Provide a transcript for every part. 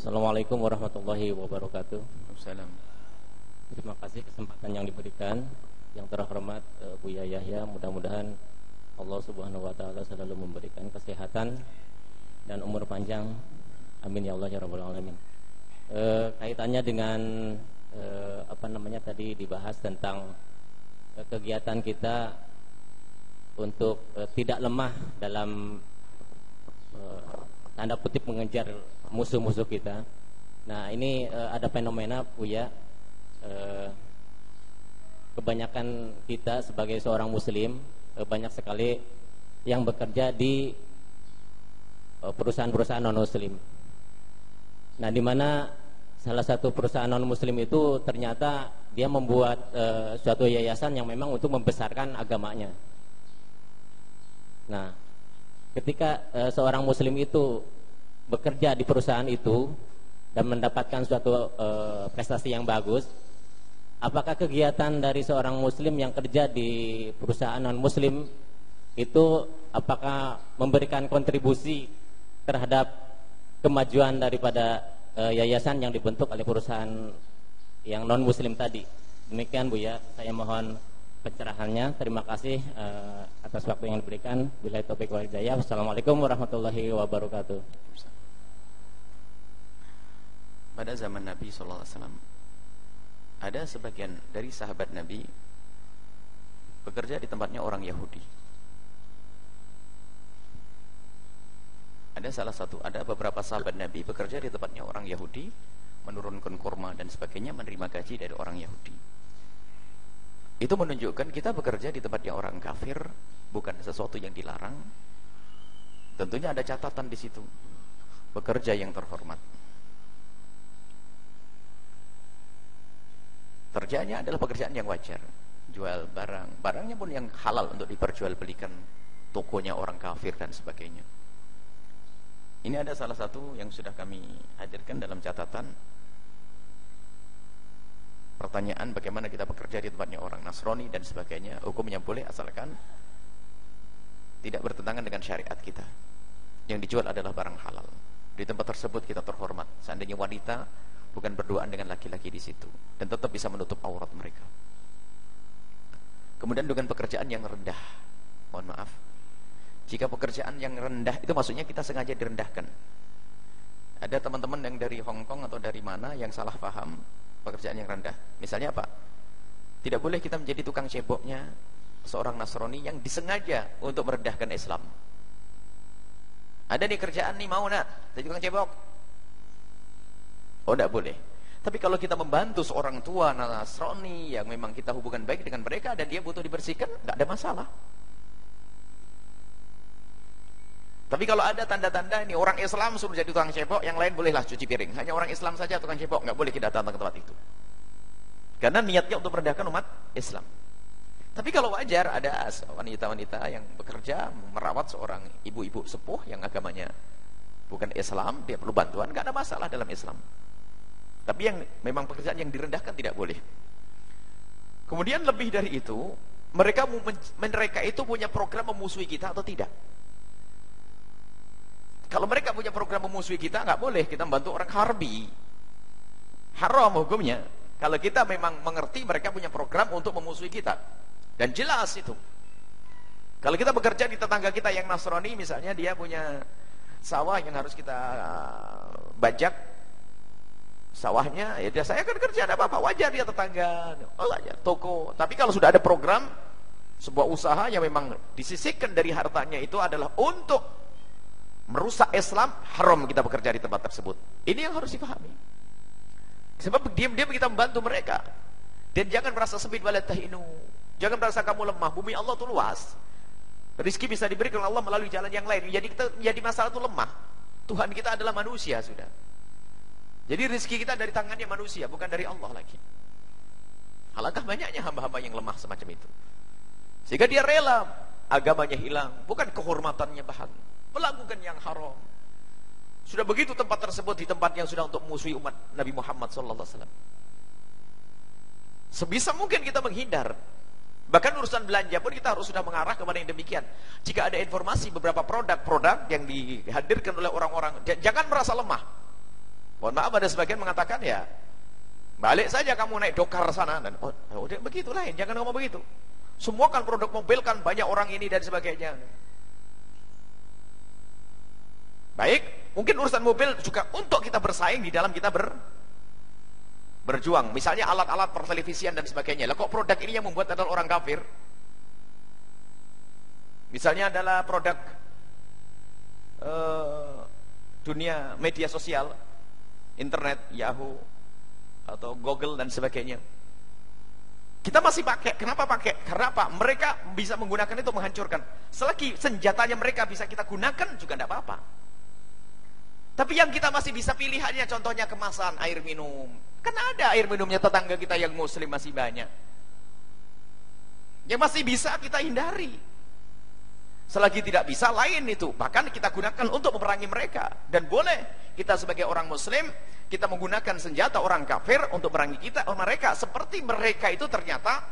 Assalamualaikum warahmatullahi wabarakatuh. Salam. Terima kasih kesempatan yang diberikan. Yang terhormat uh, Buya Yahya, mudah-mudahan Allah Subhanahu wa taala selalu memberikan kesehatan dan umur panjang. Amin ya Allah ya rabbal alamin. Uh, kaitannya dengan uh, apa namanya tadi dibahas tentang uh, kegiatan kita untuk uh, tidak lemah dalam uh, tanda kutip mengejar musuh-musuh kita. Nah, ini uh, ada fenomena Buya uh, kebanyakan kita sebagai seorang muslim uh, banyak sekali yang bekerja di perusahaan-perusahaan non muslim. Nah, di mana salah satu perusahaan non muslim itu ternyata dia membuat suatu yayasan yang memang untuk membesarkan agamanya. Nah, ketika uh, seorang muslim itu bekerja di perusahaan itu dan mendapatkan suatu uh, prestasi yang bagus, apakah kegiatan dari seorang muslim yang kerja di perusahaan non muslim itu apakah memberikan kontribusi terhadap kemajuan daripada uh, yayasan yang dibentuk oleh perusahaan yang non muslim tadi. Demikian Bu ya, saya mohon pencerahannya. Terima kasih uh, atas waktu yang diberikan. Bila topik wal hidayah. Wassalamualaikum warahmatullahi wabarakatuh. Pada zaman Nabi SAW ada sebagian dari sahabat Nabi bekerja di tempatnya orang Yahudi. Ada salah satu, ada beberapa sahabat Nabi bekerja di tempatnya orang Yahudi, menurunkan kurma dan sebagainya, menerima gaji dari orang Yahudi. Itu menunjukkan kita bekerja di tempatnya orang kafir, bukan sesuatu yang dilarang. Tentunya ada catatan di situ. Bekerja yang terhormat. Kerjanya adalah pekerjaan yang wajar. Jual barang, barangnya pun yang halal untuk diperjualbelikan tokonya orang kafir dan sebagainya. Ini ada salah satu yang sudah kami hadirkan dalam catatan pertanyaan bagaimana kita bekerja di tempatnya orang Nasrani dan sebagainya hukumnya boleh asalkan tidak bertentangan dengan syariat kita. Yang dijual adalah barang halal. Di tempat tersebut kita terhormat. Seandainya wanita bukan berduaan dengan laki-laki di situ. Dan tetap bisa menutup aurat mereka. Kemudian dengan pekerjaan yang rendah. Mohon maaf. Jika pekerjaan yang rendah itu maksudnya kita sengaja direndahkan. Ada teman-teman yang dari Hong Kong atau dari mana yang salah paham pekerjaan yang rendah. Misalnya apa? Tidak boleh kita menjadi tukang ceboknya seorang Nasrani yang disengaja untuk merendahkan Islam. Ada nih kerjaan nih mau nak jadi tukang cebok. Oh tidak boleh. Tapi kalau kita membantu seorang tua Nasrani yang memang kita hubungan baik dengan mereka dan dia butuh dibersihkan, nggak ada masalah. Tapi kalau ada tanda-tanda ini orang Islam suruh jadi tukang cebok, yang lain bolehlah cuci piring. Hanya orang Islam saja tukang cebok, nggak boleh kita datang ke tempat itu. Karena niatnya untuk merendahkan umat Islam. Tapi kalau wajar ada wanita-wanita yang bekerja merawat seorang ibu-ibu sepuh yang agamanya bukan Islam, dia perlu bantuan, nggak ada masalah dalam Islam. Tapi yang memang pekerjaan yang direndahkan tidak boleh. Kemudian lebih dari itu, mereka mereka itu punya program memusuhi kita atau tidak? Kalau mereka punya program memusuhi kita, nggak boleh kita membantu orang harbi. Haram hukumnya. Kalau kita memang mengerti mereka punya program untuk memusuhi kita. Dan jelas itu. Kalau kita bekerja di tetangga kita yang Nasrani, misalnya dia punya sawah yang harus kita uh, bajak sawahnya, ya dia saya akan kerja, ada apa-apa, wajar dia tetangga, oh wajar, toko. Tapi kalau sudah ada program, sebuah usaha yang memang disisihkan dari hartanya itu adalah untuk merusak Islam, haram kita bekerja di tempat tersebut. Ini yang harus dipahami. Sebab diam-diam kita membantu mereka. Dan jangan merasa sempit walatahinu. Jangan merasa kamu lemah. Bumi Allah itu luas. Rizki bisa diberikan Allah melalui jalan yang lain. Jadi kita menjadi masalah itu lemah. Tuhan kita adalah manusia sudah. Jadi rizki kita dari tangannya manusia, bukan dari Allah lagi. Alangkah banyaknya hamba-hamba yang lemah semacam itu. Sehingga dia rela agamanya hilang, bukan kehormatannya bahan melakukan yang haram. Sudah begitu tempat tersebut di tempat yang sudah untuk musuhi umat Nabi Muhammad wasallam. Sebisa mungkin kita menghindar. Bahkan urusan belanja pun kita harus sudah mengarah kepada yang demikian. Jika ada informasi beberapa produk-produk yang dihadirkan oleh orang-orang, jangan merasa lemah. Mohon maaf ada sebagian mengatakan ya balik saja kamu naik dokar sana dan oh, oh begitulah jangan ngomong begitu. Semua kan produk mobil kan banyak orang ini dan sebagainya. Baik, mungkin urusan mobil juga untuk kita bersaing di dalam kita ber berjuang. Misalnya alat-alat pertelevisian dan sebagainya. Lah kok produk ini yang membuat adalah orang kafir? Misalnya adalah produk uh, dunia media sosial, internet, Yahoo, atau Google dan sebagainya. Kita masih pakai. Kenapa pakai? Karena apa? Mereka bisa menggunakan itu menghancurkan. Selagi senjatanya mereka bisa kita gunakan juga tidak apa-apa. Tapi yang kita masih bisa pilih hanya contohnya kemasan air minum. Kan ada air minumnya tetangga kita yang muslim masih banyak. Yang masih bisa kita hindari. Selagi tidak bisa lain itu. Bahkan kita gunakan untuk memerangi mereka. Dan boleh kita sebagai orang muslim, kita menggunakan senjata orang kafir untuk memerangi kita, oh, mereka. Seperti mereka itu ternyata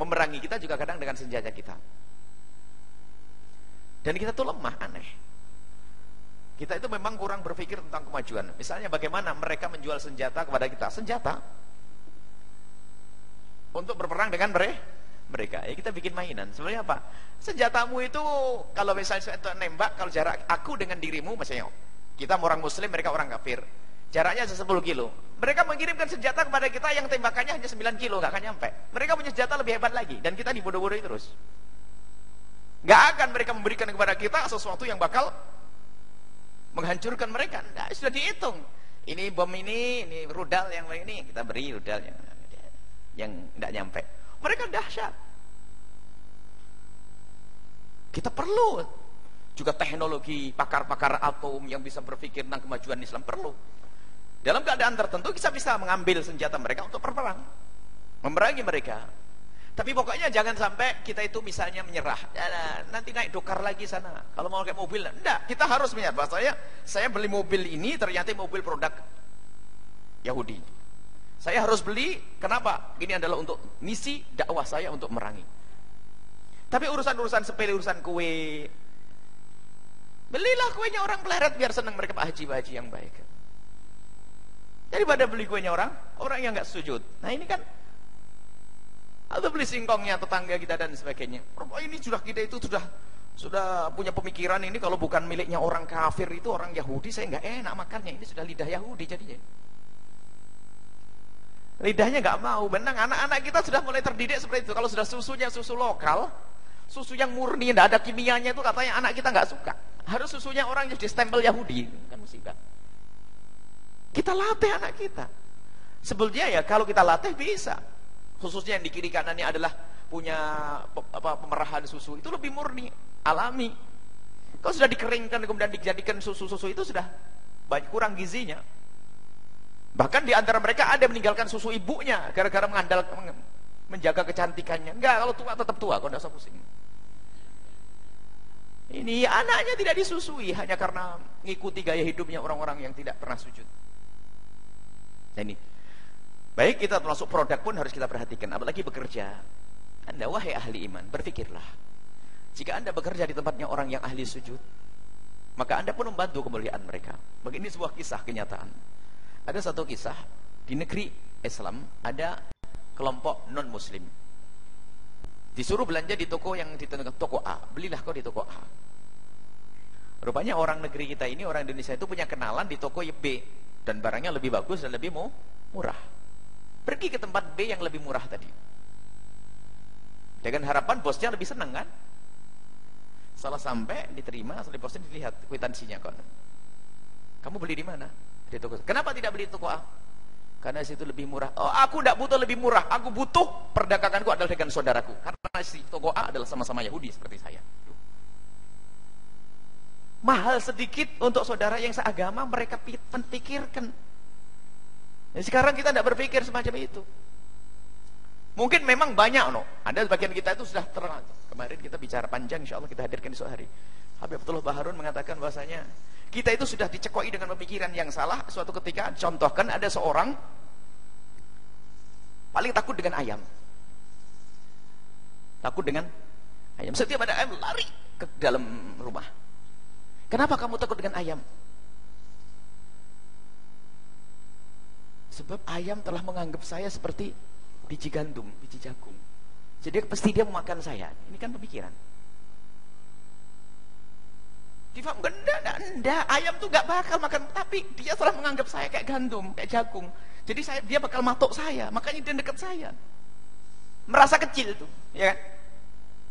memerangi kita juga kadang dengan senjata kita. Dan kita tuh lemah, aneh. Kita itu memang kurang berpikir tentang kemajuan. Misalnya bagaimana mereka menjual senjata kepada kita. Senjata untuk berperang dengan mereka mereka. Ya kita bikin mainan. Sebenarnya apa? Senjatamu itu kalau misalnya nembak kalau jarak aku dengan dirimu misalnya kita orang muslim, mereka orang kafir. Jaraknya 10 kilo. Mereka mengirimkan senjata kepada kita yang tembakannya hanya 9 kilo, nggak akan nyampe. Mereka punya senjata lebih hebat lagi dan kita dibodoh-bodohi terus. Nggak akan mereka memberikan kepada kita sesuatu yang bakal menghancurkan mereka. Nggak, sudah dihitung. Ini bom ini, ini rudal yang ini kita beri rudal yang yang tidak nyampe. Mereka dahsyat. Kita perlu juga teknologi pakar-pakar atom yang bisa berpikir tentang kemajuan Islam perlu. Dalam keadaan tertentu kita bisa mengambil senjata mereka untuk berperang. Memerangi mereka. Tapi pokoknya jangan sampai kita itu misalnya menyerah. Ya, nanti naik dokar lagi sana. Kalau mau pakai mobil, enggak. Kita harus menyerah. Bahasanya, saya beli mobil ini ternyata mobil produk Yahudi. Saya harus beli, kenapa? Ini adalah untuk misi dakwah saya untuk merangi. Tapi urusan-urusan sepele, urusan kue, belilah kuenya orang peleret biar senang mereka Pak Haji, Haji yang baik. Daripada beli kuenya orang, orang yang nggak sujud. Nah ini kan atau beli singkongnya tetangga kita dan sebagainya. Oh, ini sudah kita itu sudah sudah punya pemikiran ini kalau bukan miliknya orang kafir itu orang Yahudi saya nggak enak makannya ini sudah lidah Yahudi jadinya. Lidahnya nggak mau. Benang anak-anak kita sudah mulai terdidik seperti itu. Kalau sudah susunya susu lokal, susu yang murni, tidak ada kimianya itu katanya anak kita nggak suka. Harus susunya orang yang di stempel Yahudi, kan musibah. Kita latih anak kita. Sebetulnya ya kalau kita latih bisa. Khususnya yang di kiri kanannya adalah punya apa pemerahan susu itu lebih murni, alami. Kalau sudah dikeringkan kemudian dijadikan susu-susu itu sudah banyak kurang gizinya. Bahkan di antara mereka ada yang meninggalkan susu ibunya gara-gara mengandalkan menjaga kecantikannya. Enggak, kalau tua tetap tua, enggak usah pusing. Ini anaknya tidak disusui hanya karena mengikuti gaya hidupnya orang-orang yang tidak pernah sujud. Nah ini, baik kita termasuk produk pun harus kita perhatikan, apalagi bekerja. Anda wahai ahli iman, berpikirlah. Jika Anda bekerja di tempatnya orang yang ahli sujud, maka Anda pun membantu kemuliaan mereka. Begini sebuah kisah kenyataan. Ada satu kisah di negeri Islam ada kelompok non muslim. Disuruh belanja di toko yang ditentukan toko A, belilah kau di toko A. Rupanya orang negeri kita ini orang Indonesia itu punya kenalan di toko B dan barangnya lebih bagus dan lebih murah. Pergi ke tempat B yang lebih murah tadi. Dengan harapan bosnya lebih senang kan? Salah sampai diterima, setelah bosnya dilihat kwitansinya kan. Kamu beli di mana? di toko. Kenapa tidak beli di toko A? Karena situ lebih murah. Oh, aku tidak butuh lebih murah. Aku butuh perdaganganku adalah dengan saudaraku. Karena si toko A adalah sama-sama Yahudi seperti saya. Mahal sedikit untuk saudara yang seagama mereka pikirkan. Sekarang kita tidak berpikir semacam itu. Mungkin memang banyak no. Ada sebagian kita itu sudah terang. Kemarin kita bicara panjang, insya Allah kita hadirkan di sore hari. Habib Abdullah Baharun mengatakan bahasanya kita itu sudah dicekoi dengan pemikiran yang salah suatu ketika contohkan ada seorang paling takut dengan ayam takut dengan ayam setiap ada ayam lari ke dalam rumah kenapa kamu takut dengan ayam Sebab ayam telah menganggap saya seperti biji gandum, biji jagung. Jadi pasti dia memakan saya. Ini kan pemikiran. Difaham enggak? Enggak, enggak. Ayam tuh enggak bakal makan. Tapi dia telah menganggap saya kayak gandum, kayak jagung. Jadi saya, dia bakal matok saya. Makanya dia dekat saya. Merasa kecil tuh. Ya kan?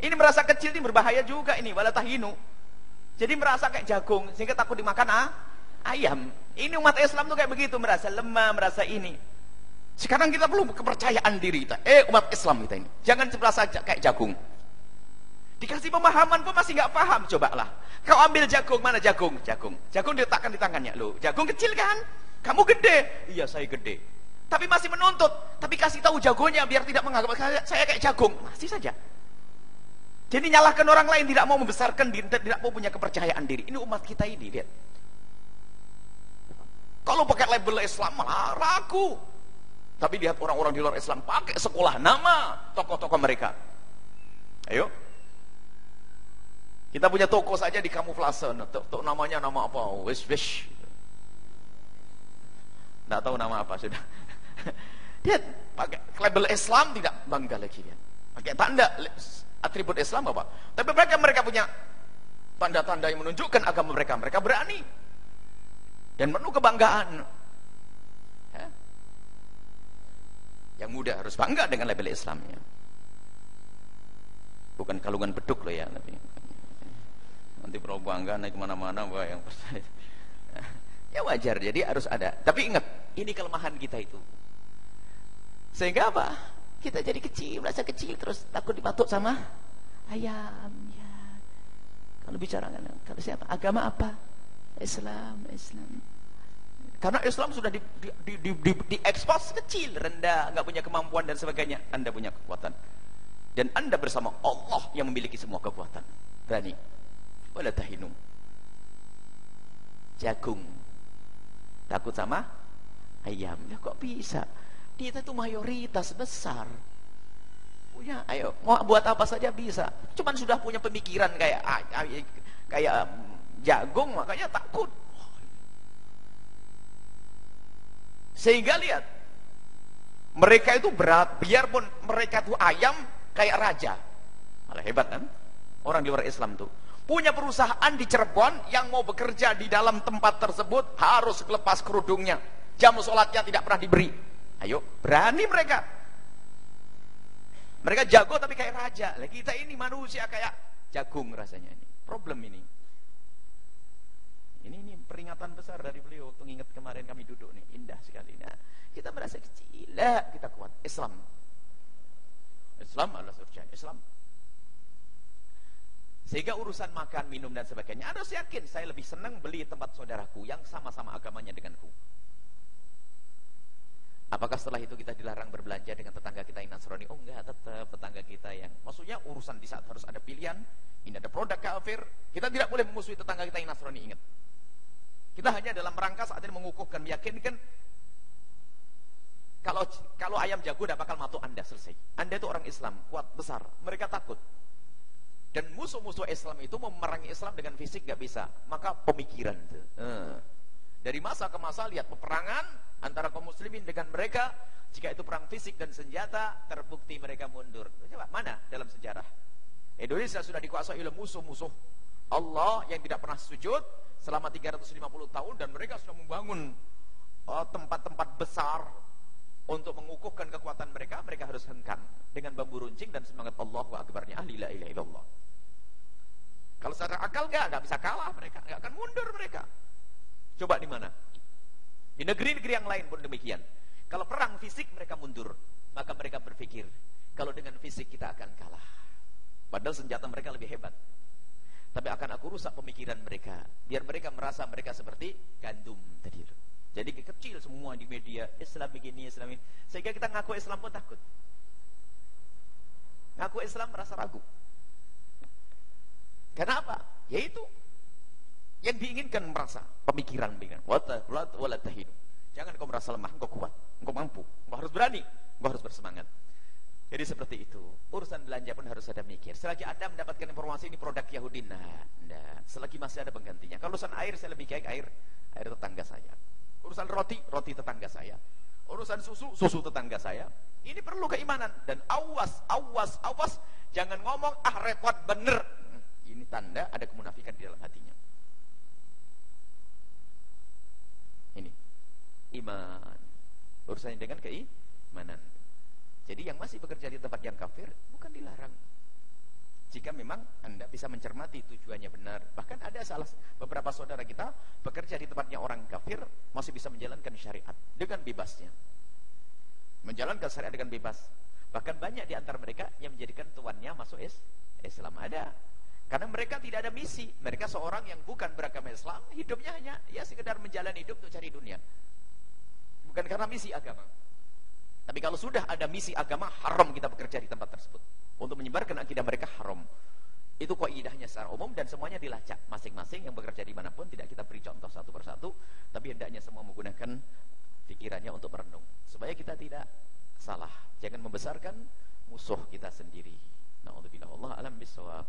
Ini merasa kecil ini berbahaya juga ini. Walatahinu. Jadi merasa kayak jagung. Sehingga takut dimakan ah, ayam. Ini umat Islam tuh kayak begitu. Merasa lemah, merasa ini. Sekarang kita perlu kepercayaan diri kita. Eh umat Islam kita ini. Jangan merasa kayak jagung. Dikasih pemahaman pun masih nggak paham. Cobalah. Kau ambil jagung, mana jagung? Jagung. Jagung diletakkan di tangannya. Loh, jagung kecil kan? Kamu gede. Iya, saya gede. Tapi masih menuntut. Tapi kasih tahu jagonya biar tidak menganggap saya kayak jagung. Masih saja. Jadi nyalahkan orang lain tidak mau membesarkan diri, tidak mau punya kepercayaan diri. Ini umat kita ini, lihat. Kalau pakai label Islam malah ragu. Tapi lihat orang-orang di luar Islam pakai sekolah nama tokoh-tokoh mereka. Ayo, kita punya toko saja di kamuflase. Toko namanya nama apa? Wish wish. Tidak tahu nama apa sudah. Lihat, pakai label Islam tidak bangga lagi dia. Pakai tanda atribut Islam apa? Tapi mereka mereka punya tanda-tanda yang menunjukkan agama mereka. Mereka berani dan penuh kebanggaan. Ya. Yang muda harus bangga dengan label Islamnya. Bukan kalungan beduk loh ya, tapi. Nanti bangga naik ke mana-mana wah yang percaya ya wajar. Jadi harus ada. Tapi ingat ini kelemahan kita itu. Sehingga apa? Kita jadi kecil merasa kecil terus takut dipatuk sama ayam ya. Kalau bicara kalau siapa? Agama apa Islam Islam. Karena Islam sudah di, di, di, di, di, di expose kecil rendah nggak punya kemampuan dan sebagainya. Anda punya kekuatan. Dan anda bersama Allah yang memiliki semua kekuatan. Berani. Wala tahinu. Jagung. Takut sama ayam. Ya kok bisa? Kita itu mayoritas besar. Punya ayo mau buat apa saja bisa. Cuman sudah punya pemikiran kayak ah, ah, kayak jagung makanya takut. Sehingga lihat mereka itu berat biarpun mereka itu ayam kayak raja. Malah hebat kan? Orang di luar Islam tuh. Punya perusahaan di Cirebon yang mau bekerja di dalam tempat tersebut harus lepas kerudungnya. Jam sholatnya tidak pernah diberi. Ayo berani mereka. Mereka jago tapi kayak raja. Lah kita ini manusia kayak jagung rasanya ini. Problem ini ini ini peringatan besar dari beliau waktu ingat kemarin kami duduk nih. Indah sekali. Nah kita merasa kecil. Lah kita kuat. Islam. Islam adalah surga Islam. Sehingga urusan makan, minum dan sebagainya. Harus yakin saya lebih senang beli tempat saudaraku yang sama-sama agamanya denganku. Apakah setelah itu kita dilarang berbelanja dengan tetangga kita yang Nasrani? Oh enggak, tetap tetangga kita yang maksudnya urusan di saat harus ada pilihan, ini ada produk kafir, kita tidak boleh memusuhi tetangga kita yang Nasrani, ingat. Kita hanya dalam rangka saat ini mengukuhkan, meyakinkan kalau kalau ayam jago tidak bakal matuk Anda selesai. Anda itu orang Islam, kuat, besar. Mereka takut. Dan musuh-musuh Islam itu memerangi Islam dengan fisik gak bisa. Maka pemikiran itu. Hmm. Dari masa ke masa lihat peperangan antara kaum muslimin dengan mereka. Jika itu perang fisik dan senjata, terbukti mereka mundur. Coba, mana dalam sejarah? Indonesia sudah dikuasai oleh musuh-musuh Allah yang tidak pernah sujud selama 350 tahun dan mereka sudah membangun oh, tempat-tempat oh, besar untuk mengukuhkan kekuatan mereka, mereka harus hengkang dengan bambu runcing dan semangat Allahu Akbarnya. ahli la ilaha illallah. Kalau secara akal enggak, enggak bisa kalah mereka, enggak akan mundur mereka. Coba di mana? Di negeri-negeri yang lain pun demikian. Kalau perang fisik mereka mundur, maka mereka berpikir, kalau dengan fisik kita akan kalah. Padahal senjata mereka lebih hebat. Tapi akan aku rusak pemikiran mereka, biar mereka merasa mereka seperti gandum tadi itu. Jadi kecil semua di media, Islam begini, Islam ini. Sehingga kita ngaku Islam pun takut. Ngaku Islam merasa ragu. Kenapa? Yaitu yang diinginkan merasa pemikiran dengan wala tahinu. Jangan kau merasa lemah, kau kuat, kau mampu, kau harus berani, kau harus bersemangat. Jadi seperti itu. Urusan belanja pun harus ada mikir. Selagi Anda mendapatkan informasi ini produk Yahudi, nah, nah. Selagi masih ada penggantinya. Kalau urusan air, saya lebih baik air, air tetangga saya. Urusan roti, roti tetangga saya. urusan susu, susu tetangga saya. Ini perlu keimanan dan awas, awas, awas, jangan ngomong ah repot bener. Hmm, ini tanda ada kemunafikan di dalam hatinya. Ini iman urusannya dengan keimanan. Jadi yang masih bekerja di tempat yang kafir bukan dilarang. Jika memang Anda bisa mencermati tujuannya benar. Bahkan ada salah beberapa saudara kita bekerja di tempatnya orang kafir masih bisa menjalankan syariat dengan bebasnya. Menjalankan syariat dengan bebas. Bahkan banyak di antara mereka yang menjadikan tuannya masuk Islam ada. Karena mereka tidak ada misi. Mereka seorang yang bukan beragama Islam, hidupnya hanya ya sekedar menjalani hidup untuk cari dunia. Bukan karena misi agama. Tapi kalau sudah ada misi agama, haram kita bekerja di tempat tersebut. Untuk menyebarkan akidah mereka haram. Itu kaidahnya secara umum dan semuanya dilacak. Masing-masing yang bekerja di mana pun tidak kita beri contoh satu persatu, tapi hendaknya semua menggunakan pikirannya untuk merenung. Supaya kita tidak salah. Jangan membesarkan musuh kita sendiri. Na'udzubillah. Allah alam bisawab.